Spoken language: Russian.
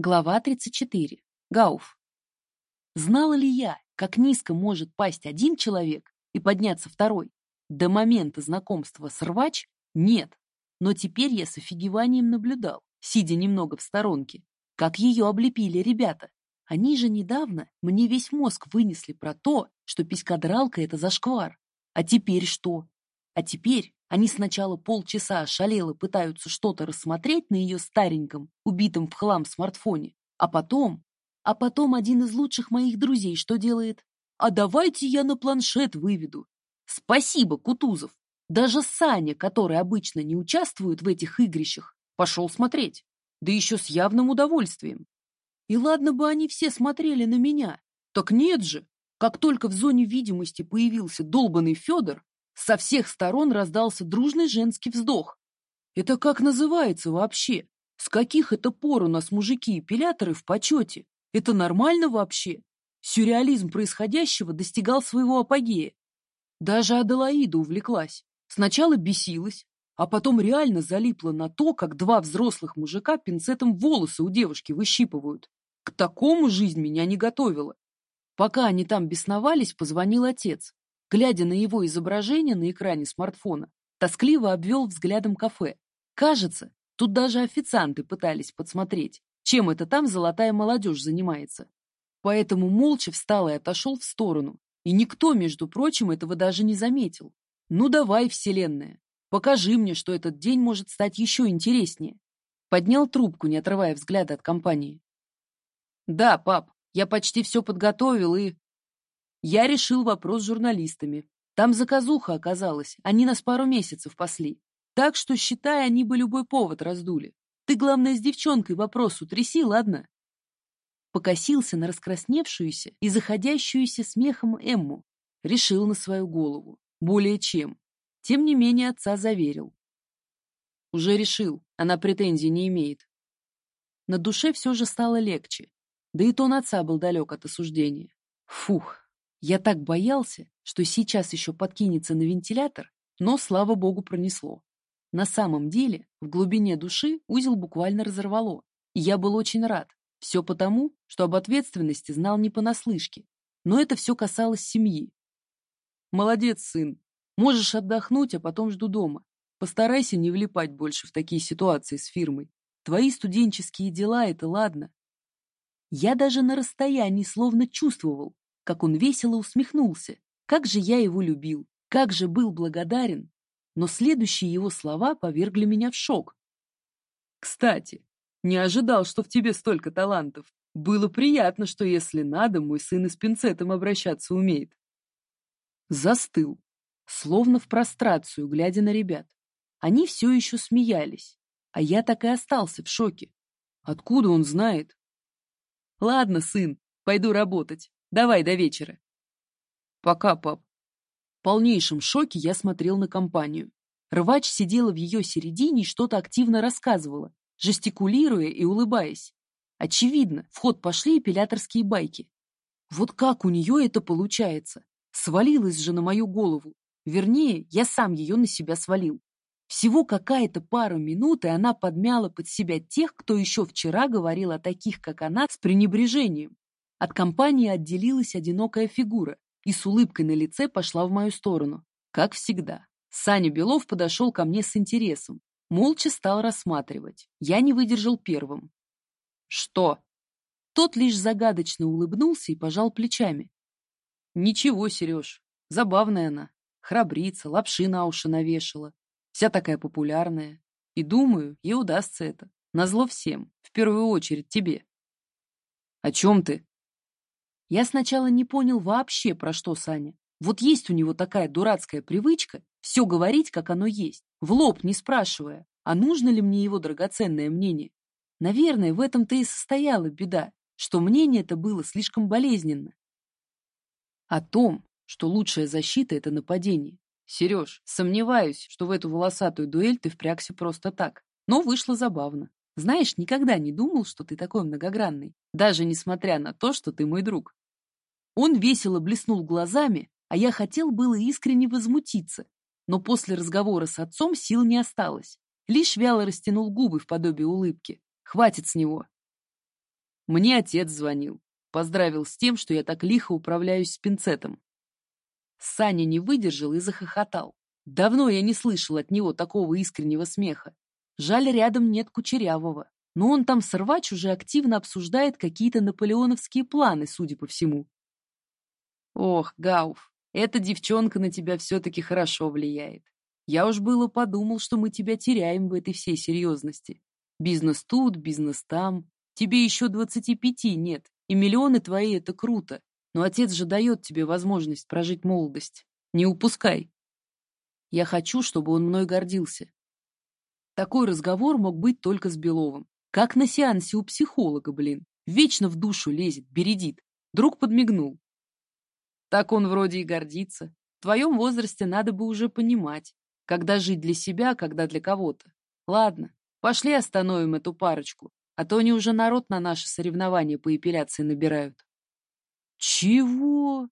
Глава 34. Гауф. Знала ли я, как низко может пасть один человек и подняться второй? До момента знакомства с рвач нет. Но теперь я с офигеванием наблюдал, сидя немного в сторонке, как ее облепили ребята. Они же недавно мне весь мозг вынесли про то, что писькодралка — это зашквар. А теперь что? А теперь они сначала полчаса ошалело пытаются что-то рассмотреть на ее стареньком, убитом в хлам смартфоне, а потом... А потом один из лучших моих друзей что делает? А давайте я на планшет выведу. Спасибо, Кутузов. Даже Саня, который обычно не участвует в этих игрищах, пошел смотреть. Да еще с явным удовольствием. И ладно бы они все смотрели на меня. Так нет же. Как только в зоне видимости появился долбанный Федор, со всех сторон раздался дружный женский вздох. Это как называется вообще? С каких это пор у нас мужики-эпиляторы в почете? Это нормально вообще? Сюрреализм происходящего достигал своего апогея. Даже Аделаида увлеклась. Сначала бесилась, а потом реально залипла на то, как два взрослых мужика пинцетом волосы у девушки выщипывают. К такому жизнь меня не готовила. Пока они там бесновались, позвонил отец глядя на его изображение на экране смартфона, тоскливо обвел взглядом кафе. Кажется, тут даже официанты пытались подсмотреть, чем это там золотая молодежь занимается. Поэтому молча встал и отошел в сторону. И никто, между прочим, этого даже не заметил. Ну давай, вселенная, покажи мне, что этот день может стать еще интереснее. Поднял трубку, не отрывая взгляда от компании. Да, пап, я почти все подготовил и... Я решил вопрос с журналистами. Там заказуха оказалась, они нас пару месяцев пасли. Так что, считай, они бы любой повод раздули. Ты, главное, с девчонкой вопрос утряси, ладно? Покосился на раскрасневшуюся и заходящуюся смехом Эмму. Решил на свою голову. Более чем. Тем не менее, отца заверил. Уже решил, она претензий не имеет. На душе все же стало легче. Да и тон отца был далек от осуждения. Фух, я так боялся, что сейчас еще подкинется на вентилятор, но, слава богу, пронесло. На самом деле, в глубине души узел буквально разорвало, и я был очень рад. Все потому, что об ответственности знал не понаслышке, но это все касалось семьи. Молодец, сын. Можешь отдохнуть, а потом жду дома. Постарайся не влипать больше в такие ситуации с фирмой. Твои студенческие дела — это ладно. Я даже на расстоянии словно чувствовал, как он весело усмехнулся. Как же я его любил, как же был благодарен. Но следующие его слова повергли меня в шок. Кстати, не ожидал, что в тебе столько талантов. Было приятно, что, если надо, мой сын и с пинцетом обращаться умеет. Застыл, словно в прострацию, глядя на ребят. Они все еще смеялись, а я так и остался в шоке. Откуда он знает? Ладно, сын, пойду работать. Давай до вечера. Пока, пап. В полнейшем шоке я смотрел на компанию. Рвач сидела в ее середине и что-то активно рассказывала, жестикулируя и улыбаясь. Очевидно, в ход пошли эпиляторские байки. Вот как у нее это получается? Свалилась же на мою голову. Вернее, я сам ее на себя свалил. Всего какая-то пара минут, и она подмяла под себя тех, кто еще вчера говорил о таких, как она, с пренебрежением. От компании отделилась одинокая фигура и с улыбкой на лице пошла в мою сторону. Как всегда. Саня Белов подошел ко мне с интересом. Молча стал рассматривать. Я не выдержал первым. «Что?» Тот лишь загадочно улыбнулся и пожал плечами. «Ничего, Сереж, забавная она. Храбрица, лапши на уши навешала. Вся такая популярная. И думаю, ей удастся это. Назло всем, в первую очередь тебе». «О чем ты?» Я сначала не понял вообще, про что Саня. Вот есть у него такая дурацкая привычка все говорить, как оно есть, в лоб не спрашивая, а нужно ли мне его драгоценное мнение. Наверное, в этом-то и состояла беда, что мнение это было слишком болезненно. О том, что лучшая защита — это нападение. Сереж, сомневаюсь, что в эту волосатую дуэль ты впрягся просто так. Но вышло забавно. Знаешь, никогда не думал, что ты такой многогранный, даже несмотря на то, что ты мой друг. Он весело блеснул глазами, а я хотел было искренне возмутиться, но после разговора с отцом сил не осталось. Лишь вяло растянул губы в подобие улыбки. Хватит с него. Мне отец звонил. Поздравил с тем, что я так лихо управляюсь с пинцетом. Саня не выдержал и захохотал. Давно я не слышал от него такого искреннего смеха. Жаль, рядом нет Кучерявого. Но он там сорвач уже активно обсуждает какие-то наполеоновские планы, судя по всему. Ох, Гауф, эта девчонка на тебя все-таки хорошо влияет. Я уж было подумал, что мы тебя теряем в этой всей серьезности. Бизнес тут, бизнес там. Тебе еще двадцати пяти нет, и миллионы твои — это круто. Но отец же дает тебе возможность прожить молодость. Не упускай. Я хочу, чтобы он мной гордился. Такой разговор мог быть только с Беловым. Как на сеансе у психолога, блин. Вечно в душу лезет, бередит. Друг подмигнул. Так он вроде и гордится. В твоем возрасте надо бы уже понимать, когда жить для себя, когда для кого-то. Ладно, пошли остановим эту парочку, а то они уже народ на наши соревнования по эпиляции набирают. Чего?